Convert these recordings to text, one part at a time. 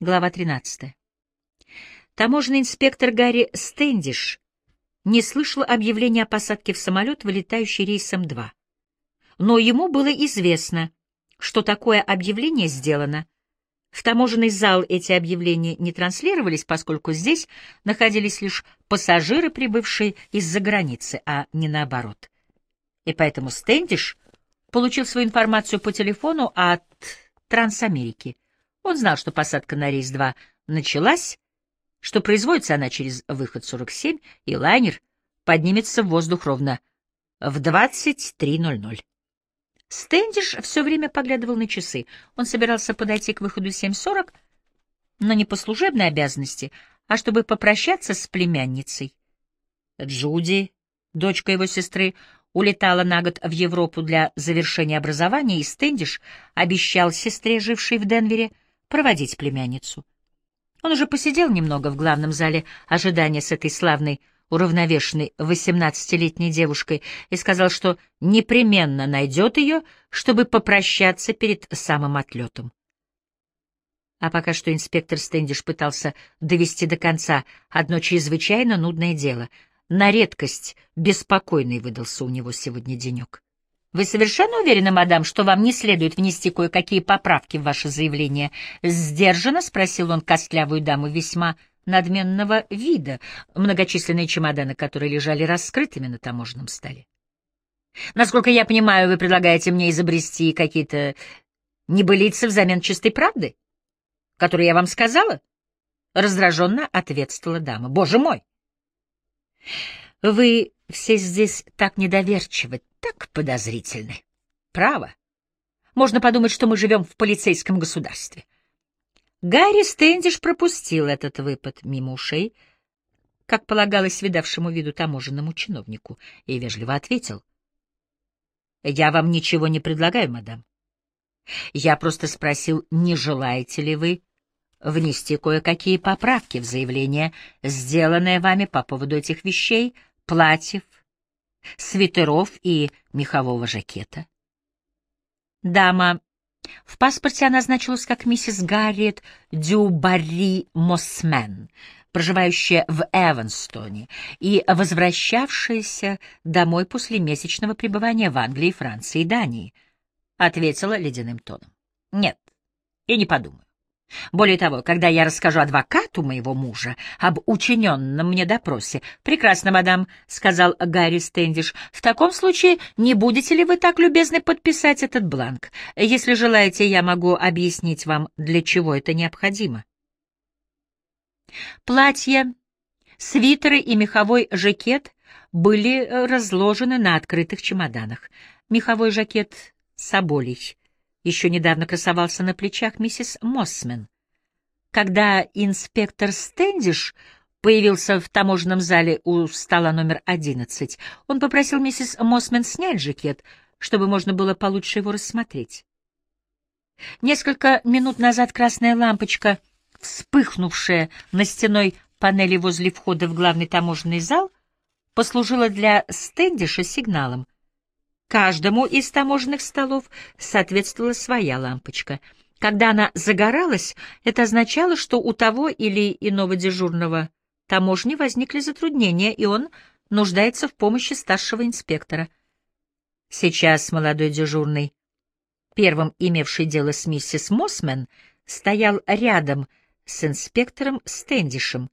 Глава 13. Таможенный инспектор Гарри Стендиш не слышал объявления о посадке в самолет, вылетающий рейсом 2. Но ему было известно, что такое объявление сделано. В таможенный зал эти объявления не транслировались, поскольку здесь находились лишь пассажиры, прибывшие из-за границы, а не наоборот. И поэтому Стендиш получил свою информацию по телефону от Трансамерики — он знал, что посадка на рейс 2 началась, что производится она через выход 47, и лайнер поднимется в воздух ровно в 23.00. Стэндиш все время поглядывал на часы. Он собирался подойти к выходу 7.40, но не по служебной обязанности, а чтобы попрощаться с племянницей. Джуди, дочка его сестры, улетала на год в Европу для завершения образования, и Стэндиш обещал сестре, жившей в Денвере, проводить племянницу. Он уже посидел немного в главном зале ожидания с этой славной, уравновешенной восемнадцатилетней девушкой и сказал, что непременно найдет ее, чтобы попрощаться перед самым отлетом. А пока что инспектор Стэндиш пытался довести до конца одно чрезвычайно нудное дело. На редкость беспокойный выдался у него сегодня денек. Вы совершенно уверены, мадам, что вам не следует внести кое-какие поправки в ваше заявление? Сдержанно спросил он костлявую даму весьма надменного вида, многочисленные чемоданы, которые лежали раскрытыми на таможенном столе. Насколько я понимаю, вы предлагаете мне изобрести какие-то небылицы взамен чистой правды, которую я вам сказала? Раздраженно ответствовала дама. Боже мой! Вы все здесь так недоверчивы, так подозрительны. Право. Можно подумать, что мы живем в полицейском государстве. Гарри Стэндиш пропустил этот выпад мимо ушей, как полагалось видавшему виду таможенному чиновнику, и вежливо ответил. — Я вам ничего не предлагаю, мадам. Я просто спросил, не желаете ли вы внести кое-какие поправки в заявление, сделанное вами по поводу этих вещей, платьев, свитеров и мехового жакета. Дама в паспорте она значилась как миссис Гарриет Дюбари Мосмен, проживающая в Эванстоне и возвращавшаяся домой после месячного пребывания в Англии, Франции и Дании, ответила ледяным тоном. Нет, и не подумаю. Более того, когда я расскажу адвокату моего мужа об учиненном мне допросе... — Прекрасно, мадам, — сказал Гарри Стэндиш. — В таком случае не будете ли вы так любезны подписать этот бланк? Если желаете, я могу объяснить вам, для чего это необходимо. Платье, свитеры и меховой жакет были разложены на открытых чемоданах. Меховой жакет — соболей еще недавно красовался на плечах миссис Моссмен. Когда инспектор Стэндиш появился в таможенном зале у стола номер 11, он попросил миссис Моссмен снять жакет, чтобы можно было получше его рассмотреть. Несколько минут назад красная лампочка, вспыхнувшая на стеной панели возле входа в главный таможенный зал, послужила для Стэндиша сигналом — Каждому из таможенных столов соответствовала своя лампочка. Когда она загоралась, это означало, что у того или иного дежурного таможни возникли затруднения, и он нуждается в помощи старшего инспектора. Сейчас молодой дежурный, первым имевший дело с миссис Мосмен, стоял рядом с инспектором Стэндишем.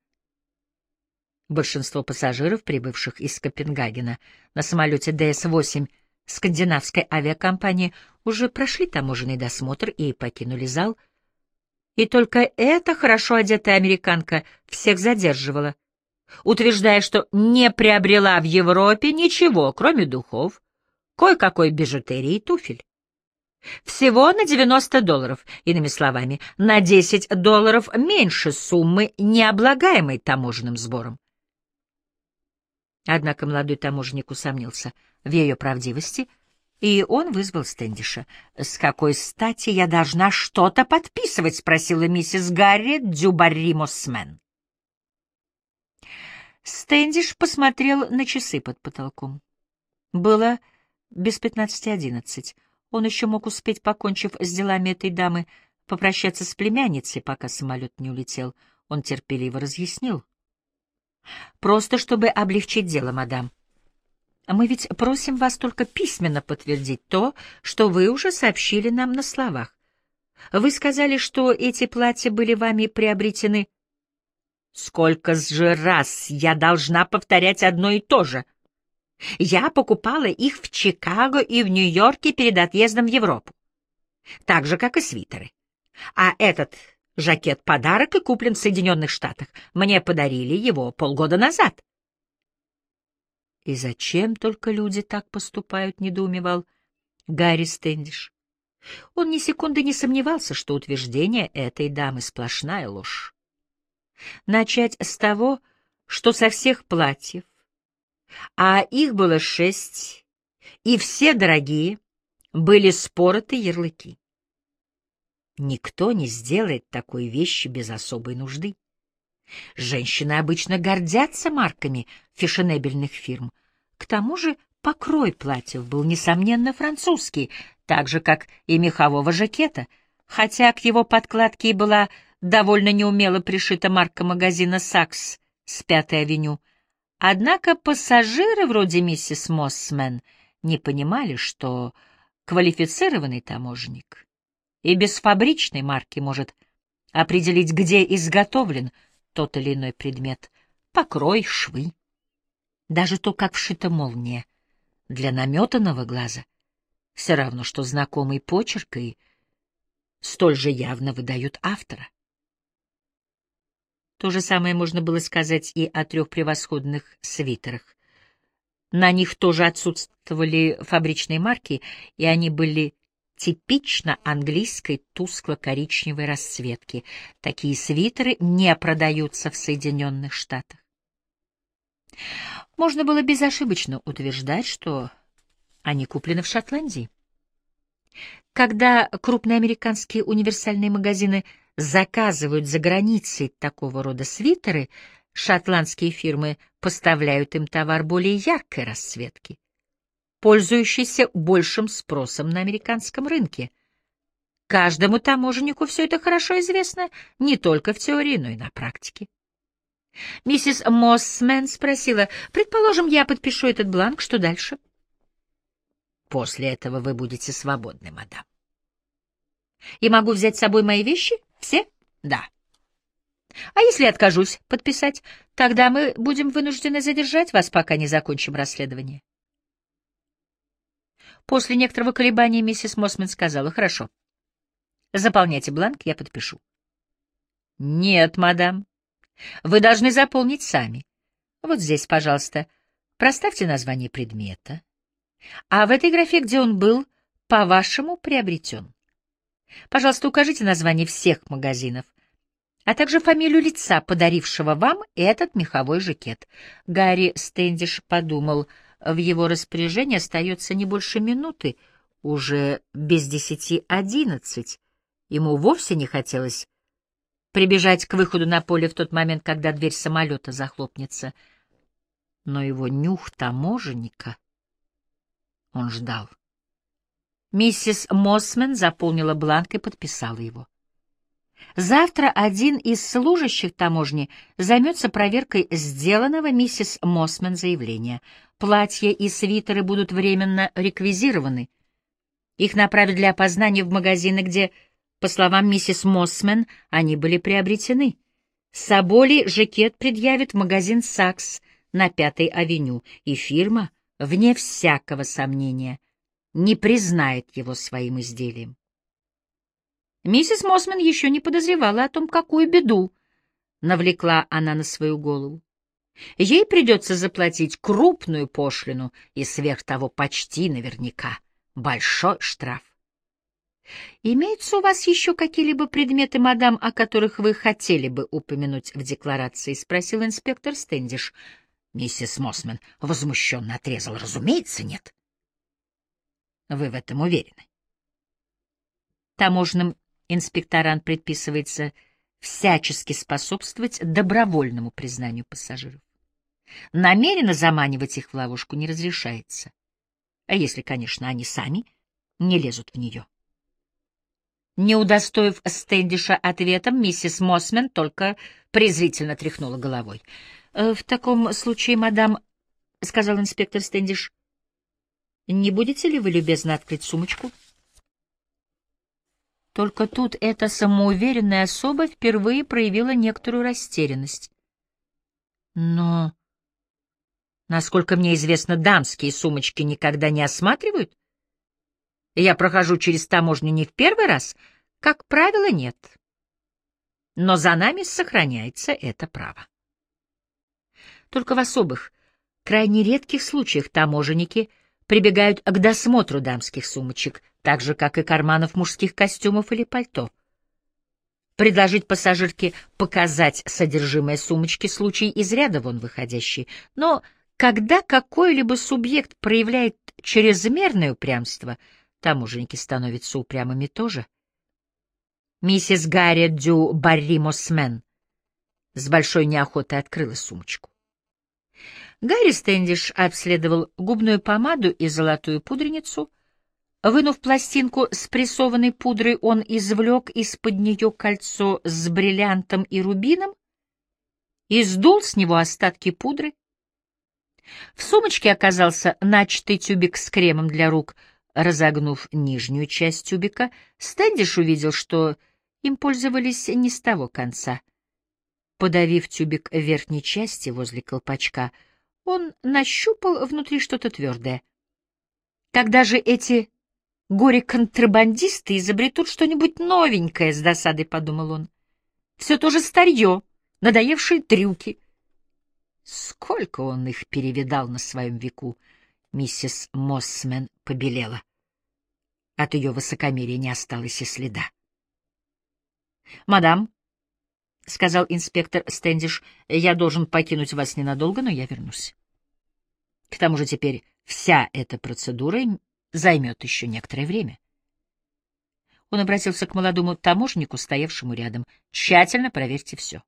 Большинство пассажиров, прибывших из Копенгагена на самолете ДС-8, скандинавской авиакомпании уже прошли таможенный досмотр и покинули зал. И только эта хорошо одетая американка всех задерживала, утверждая, что не приобрела в Европе ничего, кроме духов, кое-какой бижутерии и туфель. Всего на 90 долларов, иными словами, на 10 долларов меньше суммы, не облагаемой таможенным сбором. Однако молодой таможенник усомнился в ее правдивости, и он вызвал Стэндиша. «С какой стати я должна что-то подписывать?» — спросила миссис Гарри Дзюбарримосмен. Стэндиш посмотрел на часы под потолком. Было без пятнадцати одиннадцать. Он еще мог успеть, покончив с делами этой дамы, попрощаться с племянницей, пока самолет не улетел. Он терпеливо разъяснил. Просто чтобы облегчить дело, мадам. Мы ведь просим вас только письменно подтвердить то, что вы уже сообщили нам на словах. Вы сказали, что эти платья были вами приобретены. Сколько же раз я должна повторять одно и то же? Я покупала их в Чикаго и в Нью-Йорке перед отъездом в Европу. Так же, как и свитеры. А этот жакет — подарок и куплен в Соединенных Штатах. Мне подарили его полгода назад. И зачем только люди так поступают, недоумевал Гарри Стэндиш. Он ни секунды не сомневался, что утверждение этой дамы — сплошная ложь. Начать с того, что со всех платьев, а их было шесть, и все дорогие, были спороты ярлыки. Никто не сделает такой вещи без особой нужды. Женщины обычно гордятся марками фешенебельных фирм. К тому же покрой платьев был, несомненно, французский, так же, как и мехового жакета, хотя к его подкладке и была довольно неумело пришита марка магазина «Сакс» с Пятой авеню. Однако пассажиры вроде миссис Моссмен не понимали, что квалифицированный таможенник и без фабричной марки может определить, где изготовлен тот или иной предмет, покрой, швы. Даже то, как вшита молния, для наметанного глаза все равно, что знакомый почерк и столь же явно выдают автора. То же самое можно было сказать и о трех превосходных свитерах. На них тоже отсутствовали фабричные марки, и они были типично английской тускло-коричневой расцветки. Такие свитеры не продаются в Соединенных Штатах. Можно было безошибочно утверждать, что они куплены в Шотландии. Когда крупные американские универсальные магазины заказывают за границей такого рода свитеры, шотландские фирмы поставляют им товар более яркой расцветки пользующийся большим спросом на американском рынке. Каждому таможеннику все это хорошо известно, не только в теории, но и на практике. Миссис Моссмен спросила, «Предположим, я подпишу этот бланк, что дальше?» «После этого вы будете свободны, мадам». «И могу взять с собой мои вещи? Все?» «Да». «А если откажусь подписать, тогда мы будем вынуждены задержать вас, пока не закончим расследование». После некоторого колебания миссис Мосман сказала, «Хорошо. Заполняйте бланк, я подпишу». «Нет, мадам. Вы должны заполнить сами. Вот здесь, пожалуйста, проставьте название предмета. А в этой графе, где он был, по-вашему, приобретен. Пожалуйста, укажите название всех магазинов, а также фамилию лица, подарившего вам этот меховой жакет. Гарри Стэндиш подумал — в его распоряжении остается не больше минуты, уже без десяти одиннадцать. Ему вовсе не хотелось прибежать к выходу на поле в тот момент, когда дверь самолета захлопнется. Но его нюх таможенника он ждал. Миссис Мосмен заполнила бланк и подписала его. Завтра один из служащих таможни займется проверкой сделанного миссис Мосмен заявления. Платья и свитеры будут временно реквизированы. Их направят для опознания в магазины, где, по словам миссис Мосмен, они были приобретены. Соболи жакет предъявит магазин «Сакс» на Пятой авеню, и фирма, вне всякого сомнения, не признает его своим изделием. Миссис Мосман еще не подозревала о том, какую беду навлекла она на свою голову. Ей придется заплатить крупную пошлину и сверх того почти наверняка большой штраф. «Имеются у вас еще какие-либо предметы, мадам, о которых вы хотели бы упомянуть в декларации?» — спросил инспектор Стэндиш. Миссис Мосман возмущенно отрезала. «Разумеется, нет». «Вы в этом уверены?» Таможенным инспекторам предписывается всячески способствовать добровольному признанию пассажиров. Намеренно заманивать их в ловушку не разрешается. А если, конечно, они сами не лезут в нее. Не удостоив Стэндиша ответом, миссис Мосмен только презрительно тряхнула головой. «Э, — В таком случае, мадам, — сказал инспектор Стэндиш, — не будете ли вы любезно открыть сумочку? Только тут эта самоуверенная особа впервые проявила некоторую растерянность. Но, насколько мне известно, дамские сумочки никогда не осматривают? Я прохожу через таможню не в первый раз? Как правило, нет. Но за нами сохраняется это право. Только в особых, крайне редких случаях таможенники прибегают к досмотру дамских сумочек, так же, как и карманов мужских костюмов или пальто. Предложить пассажирке показать содержимое сумочки — случай из ряда вон выходящий, но когда какой-либо субъект проявляет чрезмерное упрямство — таможенники становятся упрямыми тоже. Миссис Гарри Дю Барри Мосмен с большой неохотой открыла сумочку. Гарри Стэндиш обследовал губную помаду и золотую пудреницу. Вынув пластинку с прессованной пудрой, он извлек из-под нее кольцо с бриллиантом и рубином и сдул с него остатки пудры. В сумочке оказался начатый тюбик с кремом для рук — Разогнув нижнюю часть тюбика, Стэндиш увидел, что им пользовались не с того конца. Подавив тюбик верхней части возле колпачка, он нащупал внутри что-то твердое. Когда же эти горе-контрабандисты изобретут что-нибудь новенькое, — с досадой подумал он. Все то же старье, надоевшие трюки. Сколько он их перевидал на своем веку! Миссис Моссмен побелела. От ее высокомерия не осталось и следа. «Мадам», — сказал инспектор Стэндиш, — «я должен покинуть вас ненадолго, но я вернусь. К тому же теперь вся эта процедура займет еще некоторое время». Он обратился к молодому таможеннику, стоявшему рядом. «Тщательно проверьте все.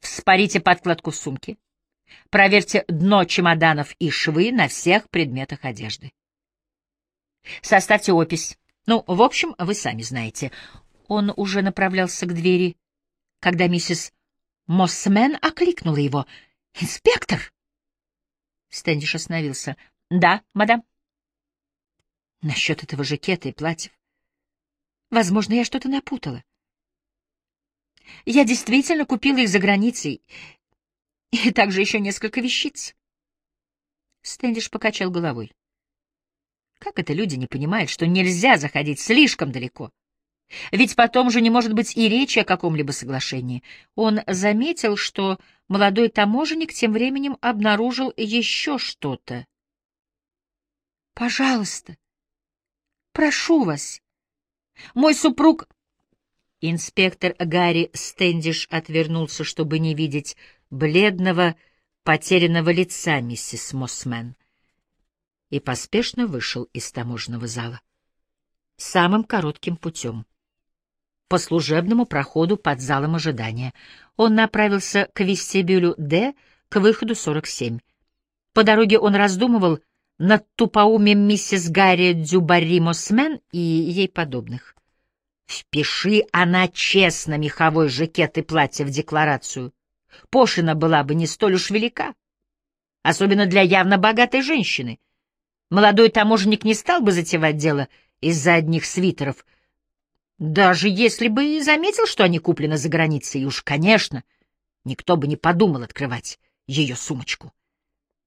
Вспорите подкладку в сумке. Проверьте дно чемоданов и швы на всех предметах одежды. Составьте опись. Ну, в общем, вы сами знаете. Он уже направлялся к двери, когда миссис Моссмен окликнула его. «Инспектор!» Стэндиш остановился. «Да, мадам?» «Насчет этого жакета и платьев. Возможно, я что-то напутала. Я действительно купила их за границей, и также еще несколько вещиц. Стэндиш покачал головой. Как это люди не понимают, что нельзя заходить слишком далеко? Ведь потом же не может быть и речи о каком-либо соглашении. Он заметил, что молодой таможенник тем временем обнаружил еще что-то. «Пожалуйста, прошу вас, мой супруг...» Инспектор Гарри Стэндиш отвернулся, чтобы не видеть бледного, потерянного лица миссис Мосмен и поспешно вышел из таможенного зала. Самым коротким путем. По служебному проходу под залом ожидания он направился к вестибюлю «Д», к выходу 47. По дороге он раздумывал над тупоумием миссис Гарри Дюбари Мосмен и ей подобных. Впиши она честно меховой жакет и платье в декларацию пошлина была бы не столь уж велика, особенно для явно богатой женщины. Молодой таможенник не стал бы затевать дело из-за одних свитеров, даже если бы и заметил, что они куплены за границей, и уж, конечно, никто бы не подумал открывать ее сумочку.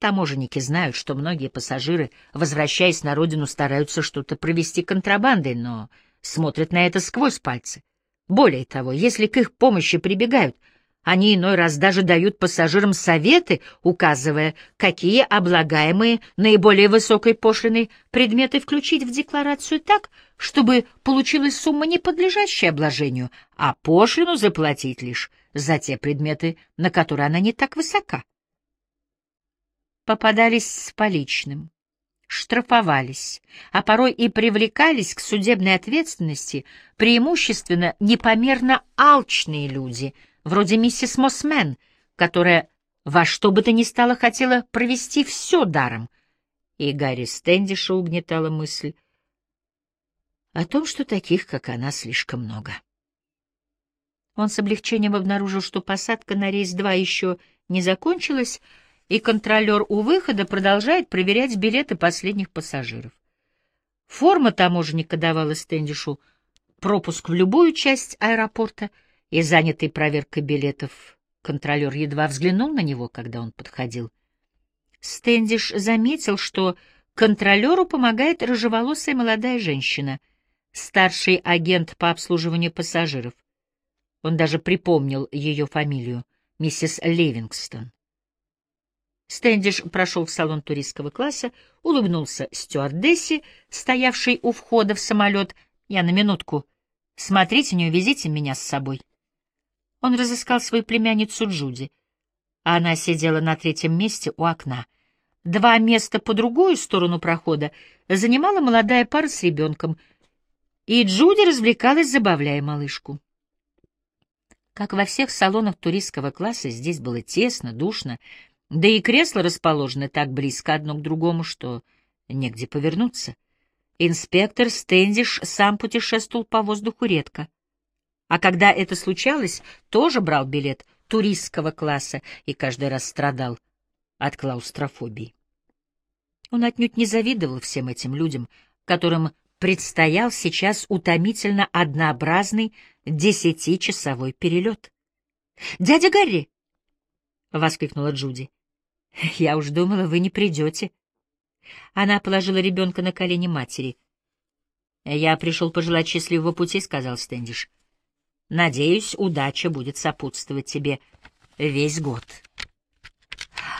Таможенники знают, что многие пассажиры, возвращаясь на родину, стараются что-то провести контрабандой, но смотрят на это сквозь пальцы. Более того, если к их помощи прибегают — они иной раз даже дают пассажирам советы, указывая, какие облагаемые наиболее высокой пошлиной предметы включить в декларацию так, чтобы получилась сумма, не подлежащая обложению, а пошлину заплатить лишь за те предметы, на которые она не так высока. Попадались с поличным, штрафовались, а порой и привлекались к судебной ответственности преимущественно непомерно алчные люди — вроде миссис Мосмен, которая во что бы то ни стало хотела провести все даром. И Гарри Стэндиша угнетала мысль о том, что таких, как она, слишком много. Он с облегчением обнаружил, что посадка на рейс 2 еще не закончилась, и контролер у выхода продолжает проверять билеты последних пассажиров. Форма таможенника давала Стэндишу пропуск в любую часть аэропорта, и занятый проверкой билетов контролер едва взглянул на него, когда он подходил. Стэндиш заметил, что контролеру помогает рыжеволосая молодая женщина, старший агент по обслуживанию пассажиров. Он даже припомнил ее фамилию — миссис Ливингстон. Стэндиш прошел в салон туристского класса, улыбнулся стюардессе, стоявшей у входа в самолет. «Я на минутку. Смотрите, не увезите меня с собой». Он разыскал свою племянницу Джуди. Она сидела на третьем месте у окна. Два места по другую сторону прохода занимала молодая пара с ребенком, и Джуди развлекалась, забавляя малышку. Как во всех салонах туристского класса, здесь было тесно, душно, да и кресла расположены так близко одно к другому, что негде повернуться. Инспектор Стэндиш сам путешествовал по воздуху редко. А когда это случалось, тоже брал билет туристского класса и каждый раз страдал от клаустрофобии. Он отнюдь не завидовал всем этим людям, которым предстоял сейчас утомительно однообразный десятичасовой перелет. «Дядя Гарри!» — воскликнула Джуди. «Я уж думала, вы не придете». Она положила ребенка на колени матери. «Я пришел пожелать счастливого пути», — сказал Стэндиш. «Надеюсь, удача будет сопутствовать тебе весь год».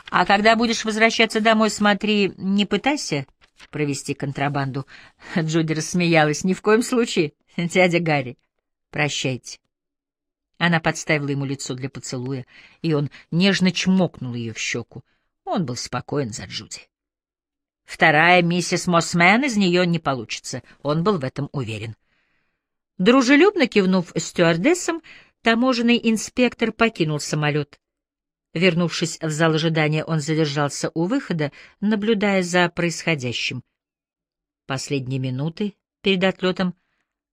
«А когда будешь возвращаться домой, смотри, не пытайся провести контрабанду». Джуди рассмеялась. «Ни в коем случае, дядя Гарри. Прощайте». Она подставила ему лицо для поцелуя, и он нежно чмокнул ее в щеку. Он был спокоен за Джуди. Вторая миссис Мосмен из нее не получится, он был в этом уверен. Дружелюбно кивнув стюардессам, таможенный инспектор покинул самолет. Вернувшись в зал ожидания, он задержался у выхода, наблюдая за происходящим. Последние минуты перед отлетом,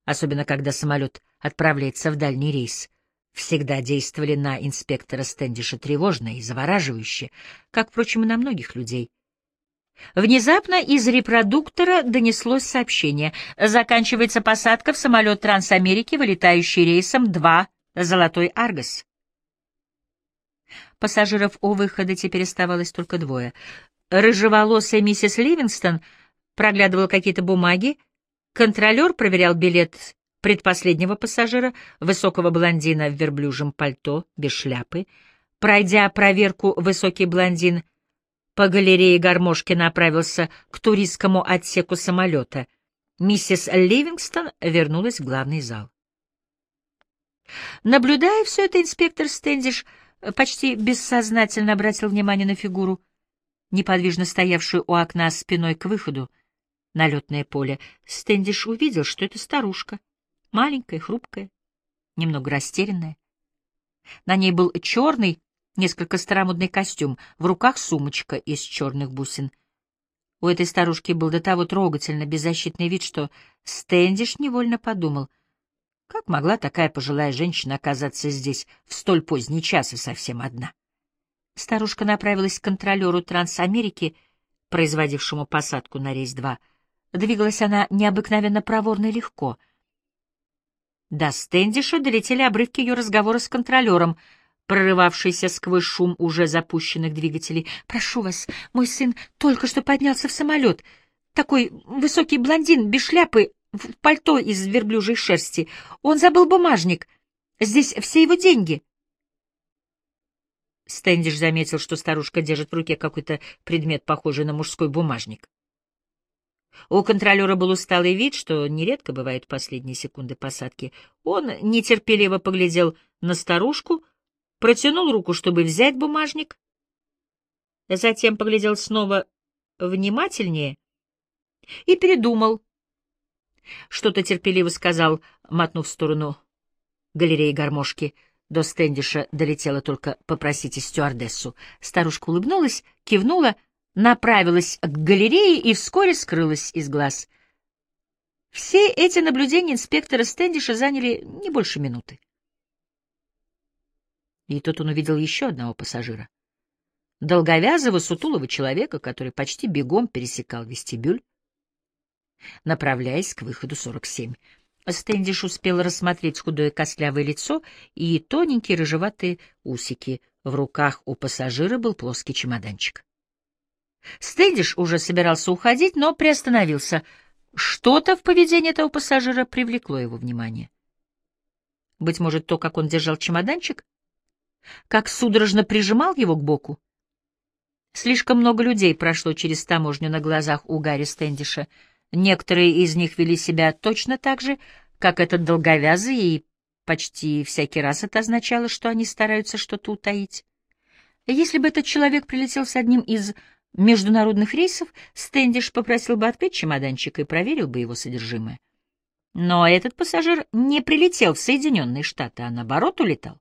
особенно когда самолет отправляется в дальний рейс, всегда действовали на инспектора Стэндиша тревожно и завораживающе, как, впрочем, и на многих людей. Внезапно из репродуктора донеслось сообщение. Заканчивается посадка в самолет Трансамерики, вылетающий рейсом 2 «Золотой Аргос». Пассажиров у выхода теперь оставалось только двое. Рыжеволосая миссис Ливингстон проглядывала какие-то бумаги, контролер проверял билет предпоследнего пассажира, высокого блондина в верблюжем пальто, без шляпы. Пройдя проверку, высокий блондин по галерее гармошки направился к туристскому отсеку самолета. Миссис Ливингстон вернулась в главный зал. Наблюдая все это, инспектор Стэндиш почти бессознательно обратил внимание на фигуру, неподвижно стоявшую у окна спиной к выходу на летное поле. Стэндиш увидел, что это старушка — маленькая, хрупкая, немного растерянная. На ней был черный, несколько старомодный костюм, в руках сумочка из черных бусин. У этой старушки был до того трогательно беззащитный вид, что Стэндиш невольно подумал, как могла такая пожилая женщина оказаться здесь в столь поздний час и совсем одна. Старушка направилась к контролеру Трансамерики, производившему посадку на рейс 2. Двигалась она необыкновенно проворно и легко — до Стэндиша долетели обрывки ее разговора с контролером, прорывавшийся сквозь шум уже запущенных двигателей. «Прошу вас, мой сын только что поднялся в самолет. Такой высокий блондин, без шляпы, в пальто из верблюжьей шерсти. Он забыл бумажник. Здесь все его деньги». Стэндиш заметил, что старушка держит в руке какой-то предмет, похожий на мужской бумажник. У контролера был усталый вид, что нередко бывает в последние секунды посадки. Он нетерпеливо поглядел на старушку, протянул руку, чтобы взять бумажник, затем поглядел снова внимательнее и передумал. Что-то терпеливо сказал, мотнув в сторону галереи гармошки. До Стэндиша долетело только «попросите стюардессу». Старушка улыбнулась, кивнула — направилась к галерее и вскоре скрылась из глаз. Все эти наблюдения инспектора Стэндиша заняли не больше минуты. И тут он увидел еще одного пассажира. Долговязого, сутулого человека, который почти бегом пересекал вестибюль, направляясь к выходу 47. Стэндиш успел рассмотреть худое костлявое лицо и тоненькие рыжеватые усики. В руках у пассажира был плоский чемоданчик. Стэндиш уже собирался уходить, но приостановился. Что-то в поведении этого пассажира привлекло его внимание. Быть может, то, как он держал чемоданчик? Как судорожно прижимал его к боку? Слишком много людей прошло через таможню на глазах у Гарри Стэндиша — Некоторые из них вели себя точно так же, как этот долговязый, и почти всякий раз это означало, что они стараются что-то утаить. Если бы этот человек прилетел с одним из международных рейсов, Стэндиш попросил бы открыть чемоданчик и проверил бы его содержимое. Но этот пассажир не прилетел в Соединенные Штаты, а наоборот улетал.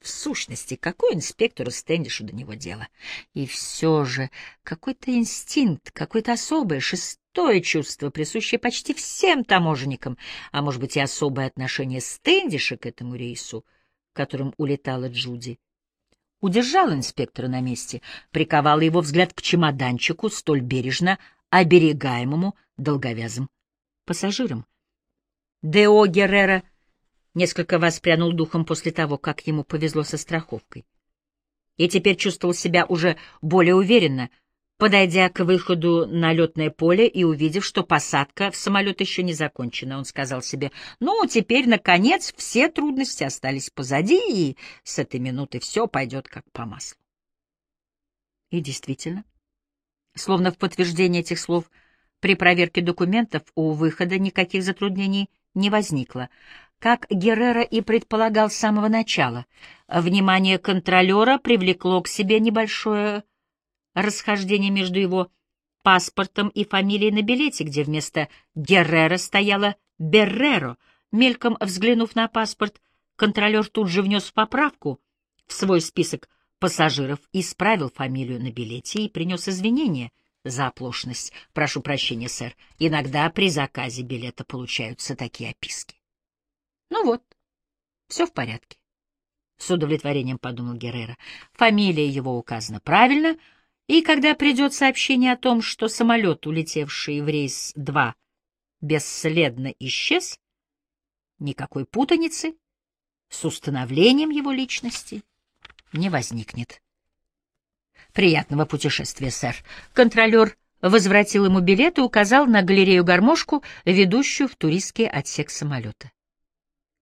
В сущности, какой инспектору Стэндишу до него дело? И все же какой-то инстинкт, какое-то особое, шестое чувство, присущее почти всем таможенникам, а может быть и особое отношение Стэндиша к этому рейсу, которым улетала Джуди, удержал инспектора на месте, приковал его взгляд к чемоданчику, столь бережно оберегаемому долговязым пассажирам. Део Геррера — несколько воспрянул духом после того, как ему повезло со страховкой. И теперь чувствовал себя уже более уверенно, подойдя к выходу на летное поле и увидев, что посадка в самолет еще не закончена. Он сказал себе, ну, теперь, наконец, все трудности остались позади, и с этой минуты все пойдет как по маслу. И действительно, словно в подтверждение этих слов, при проверке документов у выхода никаких затруднений не возникло. Как Геррера и предполагал с самого начала, внимание контролера привлекло к себе небольшое расхождение между его паспортом и фамилией на билете, где вместо Геррера стояло Берреро. Мельком взглянув на паспорт, контролер тут же внес поправку в свой список пассажиров, исправил фамилию на билете и принес извинения за оплошность. Прошу прощения, сэр, иногда при заказе билета получаются такие описки. Ну вот, все в порядке. С удовлетворением подумал Геррера. Фамилия его указана правильно, и когда придет сообщение о том, что самолет, улетевший в рейс 2, бесследно исчез, никакой путаницы с установлением его личности не возникнет. Приятного путешествия, сэр. Контролер возвратил ему билет и указал на галерею-гармошку, ведущую в туристский отсек самолета.